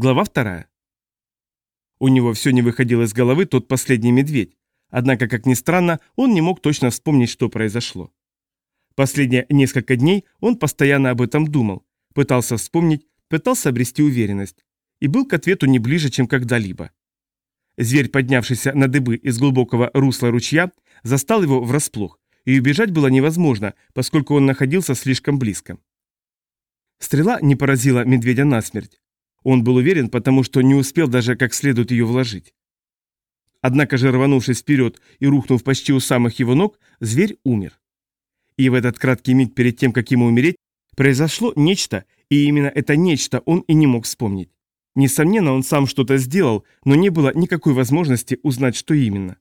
Глава вторая. У него все не выходил из головы тот последний медведь, однако, как ни странно, он не мог точно вспомнить, что произошло. Последние несколько дней он постоянно об этом думал, пытался вспомнить, пытался обрести уверенность, и был к ответу не ближе, чем когда-либо. Зверь, поднявшийся на дыбы из глубокого русла ручья, застал его врасплох, и убежать было невозможно, поскольку он находился слишком близко. Стрела не поразила медведя насмерть. Он был уверен, потому что не успел даже как следует ее вложить. Однако же, рванувшись вперед и рухнув почти у самых его ног, зверь умер. И в этот краткий миг перед тем, как ему умереть, произошло нечто, и именно это нечто он и не мог вспомнить. Несомненно, он сам что-то сделал, но не было никакой возможности узнать, что именно.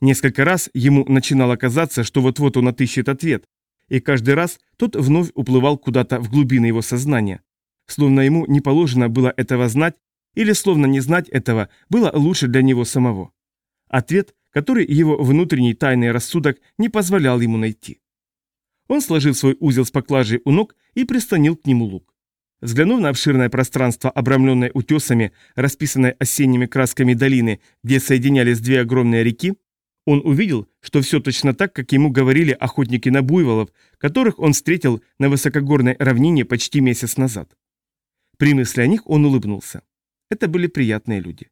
Несколько раз ему начинало казаться, что вот-вот он отыщет ответ, и каждый раз тот вновь уплывал куда-то в глубины его сознания, словно ему не положено было этого знать, или словно не знать этого было лучше для него самого. Ответ, который его внутренний тайный рассудок не позволял ему найти. Он сложил свой узел с поклажей у ног и прислонил к нему лук. Взглянув на обширное пространство, обрамленное утесами, расписанное осенними красками долины, где соединялись две огромные реки, он увидел, что все точно так, как ему говорили охотники на буйволов, которых он встретил на высокогорной равнине почти месяц назад. При мысли о них он улыбнулся. Это были приятные люди.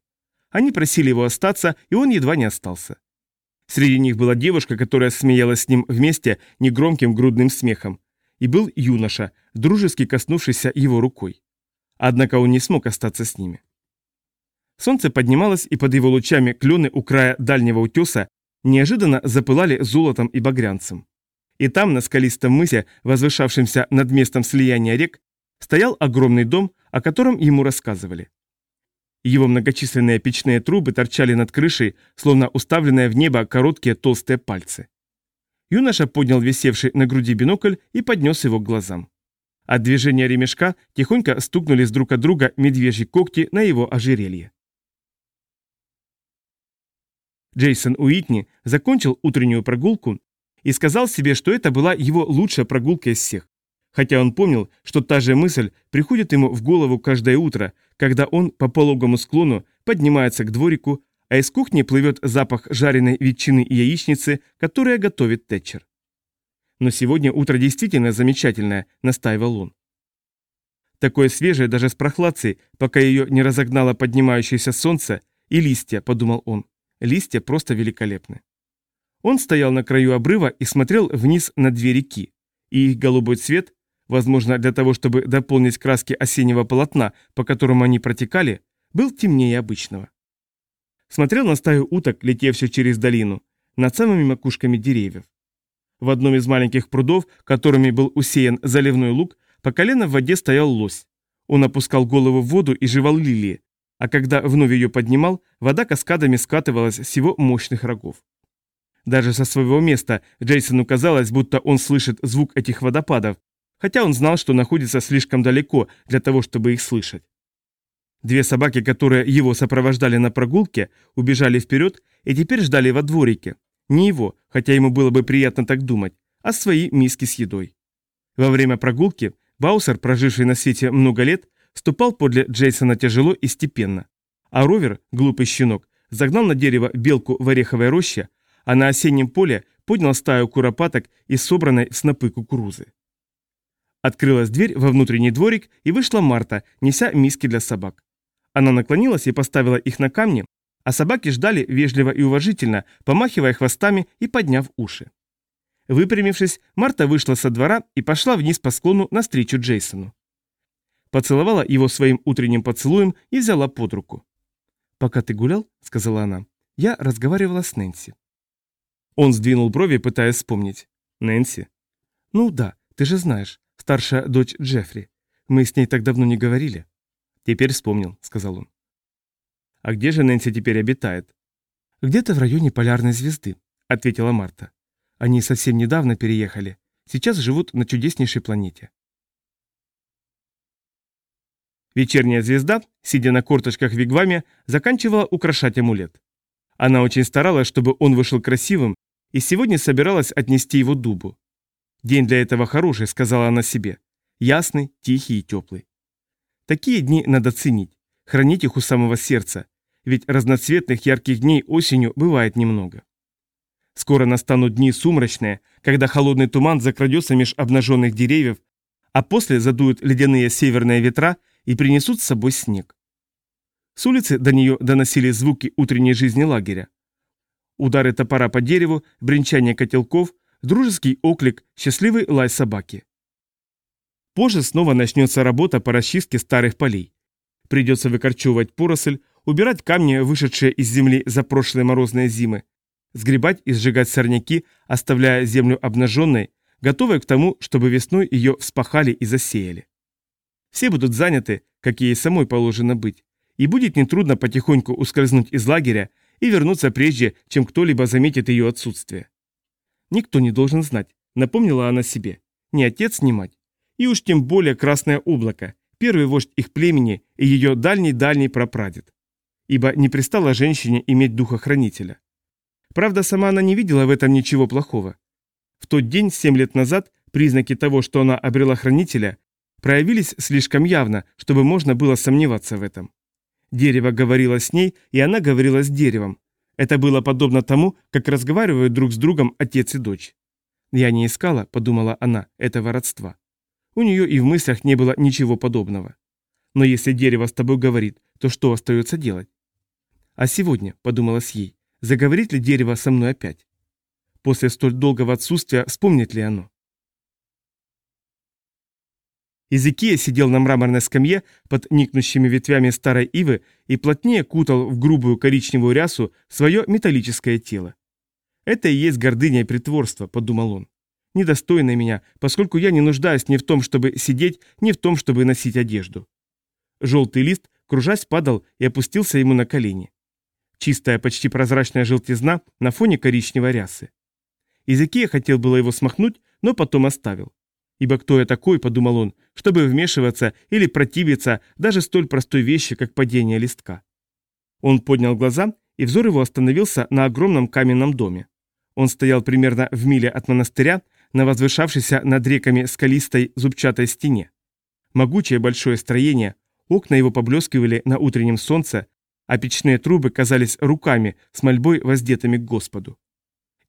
Они просили его остаться, и он едва не остался. Среди них была девушка, которая смеялась с ним вместе негромким грудным смехом, и был юноша, дружески коснувшийся его рукой. Однако он не смог остаться с ними. Солнце поднималось, и под его лучами клены у края дальнего утеса неожиданно запылали золотом и багрянцем. И там, на скалистом мысе, возвышавшемся над местом слияния рек, стоял огромный дом, о котором ему рассказывали. Его многочисленные печные трубы торчали над крышей, словно уставленные в небо короткие толстые пальцы. Юноша поднял висевший на груди бинокль и поднес его к глазам. От движения ремешка тихонько стукнулись друг от друга медвежьи когти на его ожерелье. Джейсон Уитни закончил утреннюю прогулку и сказал себе, что это была его лучшая прогулка из всех. Хотя он помнил, что та же мысль приходит ему в голову каждое утро, когда он по пологому склону поднимается к дворику, а из кухни плывет запах жареной ветчины и яичницы, которая готовит Тэтчер. Но сегодня утро действительно замечательное, настаивал он. Такое свежее даже с прохладцей, пока ее не разогнало поднимающееся солнце, и листья, подумал он. Листья просто великолепны. Он стоял на краю обрыва и смотрел вниз на две реки, и их голубой цвет, возможно, для того, чтобы дополнить краски осеннего полотна, по которому они протекали, был темнее обычного. Смотрел на стаю уток, летевших через долину, над самыми макушками деревьев. В одном из маленьких прудов, которыми был усеян заливной луг, по колено в воде стоял лось. Он опускал голову в воду и жевал лилии, а когда вновь ее поднимал, вода каскадами скатывалась с его мощных рогов. Даже со своего места Джейсону казалось, будто он слышит звук этих водопадов, хотя он знал, что находится слишком далеко для того, чтобы их слышать. Две собаки, которые его сопровождали на прогулке, убежали вперед и теперь ждали во дворике. Не его, хотя ему было бы приятно так думать, а свои миски с едой. Во время прогулки Баусер, проживший на свете много лет, ступал подле Джейсона тяжело и степенно. А Ровер, глупый щенок, загнал на дерево белку в ореховой роще, а на осеннем поле поднял стаю куропаток из собранной снопы кукурузы. Открылась дверь во внутренний дворик, и вышла Марта, неся миски для собак. Она наклонилась и поставила их на камни, а собаки ждали вежливо и уважительно, помахивая хвостами и подняв уши. Выпрямившись, Марта вышла со двора и пошла вниз по склону навстречу Джейсону поцеловала его своим утренним поцелуем и взяла под руку. «Пока ты гулял, — сказала она, — я разговаривала с Нэнси». Он сдвинул брови, пытаясь вспомнить. «Нэнси?» «Ну да, ты же знаешь, старшая дочь Джеффри. Мы с ней так давно не говорили». «Теперь вспомнил», — сказал он. «А где же Нэнси теперь обитает?» «Где-то в районе полярной звезды», — ответила Марта. «Они совсем недавно переехали. Сейчас живут на чудеснейшей планете. Вечерняя звезда, сидя на корточках в вигваме, заканчивала украшать амулет. Она очень старалась, чтобы он вышел красивым, и сегодня собиралась отнести его дубу. «День для этого хороший», — сказала она себе. «Ясный, тихий и теплый». Такие дни надо ценить. хранить их у самого сердца, ведь разноцветных ярких дней осенью бывает немного. Скоро настанут дни сумрачные, когда холодный туман закрадется меж обнаженных деревьев, а после задуют ледяные северные ветра и принесут с собой снег. С улицы до нее доносили звуки утренней жизни лагеря. Удары топора по дереву, бренчание котелков, дружеский оклик, счастливый лай собаки. Позже снова начнется работа по расчистке старых полей. Придется выкорчевывать поросль, убирать камни, вышедшие из земли за прошлые морозные зимы, сгребать и сжигать сорняки, оставляя землю обнаженной, готовой к тому, чтобы весной ее вспахали и засеяли. Все будут заняты, как ей самой положено быть, и будет нетрудно потихоньку ускользнуть из лагеря и вернуться прежде, чем кто-либо заметит ее отсутствие. Никто не должен знать, напомнила она себе, ни отец, ни мать, и уж тем более Красное Облако, первый вождь их племени и ее дальний-дальний прапрадед. Ибо не пристало женщине иметь духохранителя. Правда, сама она не видела в этом ничего плохого. В тот день, семь лет назад, признаки того, что она обрела хранителя, проявились слишком явно, чтобы можно было сомневаться в этом. Дерево говорило с ней, и она говорила с деревом. Это было подобно тому, как разговаривают друг с другом отец и дочь. «Я не искала», — подумала она, — «этого родства». У нее и в мыслях не было ничего подобного. Но если дерево с тобой говорит, то что остается делать? А сегодня, подумалось ей, заговорит ли дерево со мной опять? После столь долгого отсутствия вспомнит ли оно? Изекия сидел на мраморной скамье под никнущими ветвями старой ивы и плотнее кутал в грубую коричневую рясу свое металлическое тело. «Это и есть гордыня и притворство», — подумал он. «Недостойно меня, поскольку я не нуждаюсь ни в том, чтобы сидеть, ни в том, чтобы носить одежду». Желтый лист, кружась, падал и опустился ему на колени. Чистая, почти прозрачная желтизна на фоне коричневой рясы. Изекия хотел было его смахнуть, но потом оставил. Ибо кто я такой, подумал он, чтобы вмешиваться или противиться даже столь простой вещи, как падение листка. Он поднял глаза, и взор его остановился на огромном каменном доме. Он стоял примерно в миле от монастыря, на возвышавшейся над реками скалистой зубчатой стене. Могучее большое строение, окна его поблескивали на утреннем солнце, а печные трубы казались руками с мольбой воздетыми к Господу.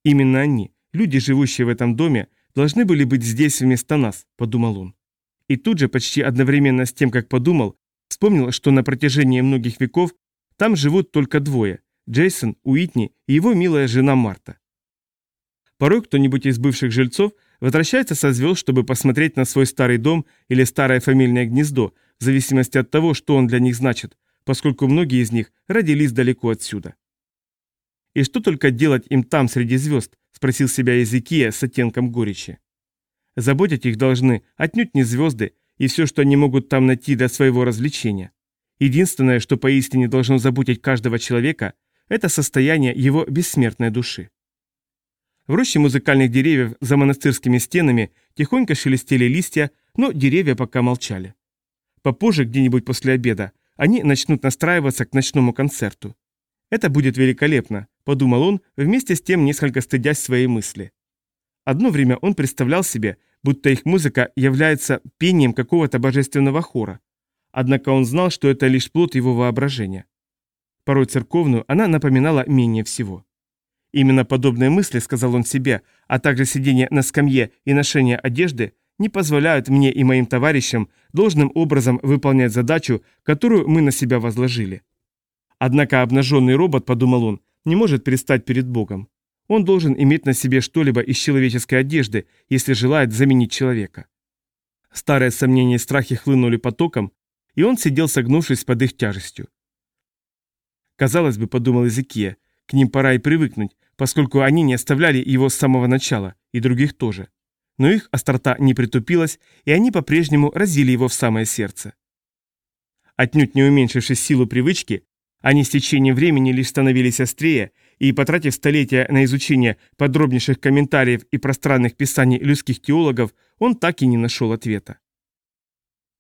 Именно они, люди, живущие в этом доме, должны были быть здесь вместо нас», – подумал он. И тут же, почти одновременно с тем, как подумал, вспомнил, что на протяжении многих веков там живут только двое – Джейсон, Уитни и его милая жена Марта. Порой кто-нибудь из бывших жильцов возвращается со звезд, чтобы посмотреть на свой старый дом или старое фамильное гнездо, в зависимости от того, что он для них значит, поскольку многие из них родились далеко отсюда. И что только делать им там среди звезд, спросил себя Языкия с оттенком горечи. Заботить их должны отнюдь не звезды и все, что они могут там найти для своего развлечения. Единственное, что поистине должно заботить каждого человека, это состояние его бессмертной души. В роще музыкальных деревьев за монастырскими стенами тихонько шелестели листья, но деревья пока молчали. Попозже, где-нибудь после обеда, они начнут настраиваться к ночному концерту. Это будет великолепно, подумал он, вместе с тем несколько стыдясь своей мысли. Одно время он представлял себе, будто их музыка является пением какого-то божественного хора. Однако он знал, что это лишь плод его воображения. Порой церковную она напоминала менее всего. Именно подобные мысли, сказал он себе, а также сидение на скамье и ношение одежды, не позволяют мне и моим товарищам должным образом выполнять задачу, которую мы на себя возложили. Однако обнаженный робот, подумал он, не может предстать перед Богом. Он должен иметь на себе что-либо из человеческой одежды, если желает заменить человека. Старые сомнения и страхи хлынули потоком, и он сидел согнувшись под их тяжестью. Казалось бы, подумал Эзекия, к ним пора и привыкнуть, поскольку они не оставляли его с самого начала, и других тоже. Но их острота не притупилась, и они по-прежнему разили его в самое сердце. Отнюдь не уменьшившись силу привычки, они с течением времени лишь становились острее, и, потратив столетия на изучение подробнейших комментариев и пространных писаний людских теологов, он так и не нашел ответа.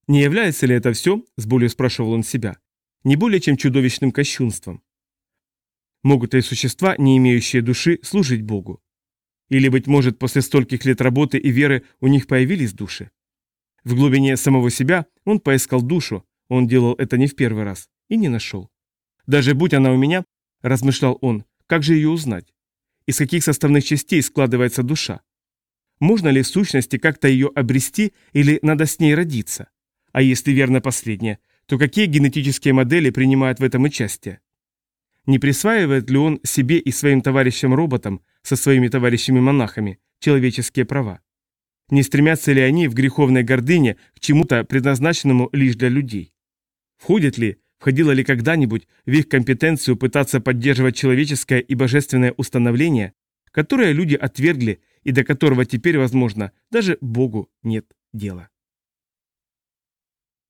Не является ли это все, с болью спрашивал он себя, не более чем чудовищным кощунством? Могут ли существа, не имеющие души, служить Богу? Или, быть может, после стольких лет работы и веры у них появились души? В глубине самого себя он поискал душу, он делал это не в первый раз, И не нашел. Даже будь она у меня, размышлял он, как же ее узнать? Из каких составных частей складывается душа? Можно ли в сущности как-то ее обрести или надо с ней родиться? А если верно последнее, то какие генетические модели принимают в этом участие? Не присваивает ли он себе и своим товарищам-роботам со своими товарищами-монахами человеческие права? Не стремятся ли они в греховной гордыне к чему-то предназначенному лишь для людей? Входит ли, входило ли когда-нибудь в их компетенцию пытаться поддерживать человеческое и божественное установление, которое люди отвергли и до которого теперь, возможно, даже Богу нет дела?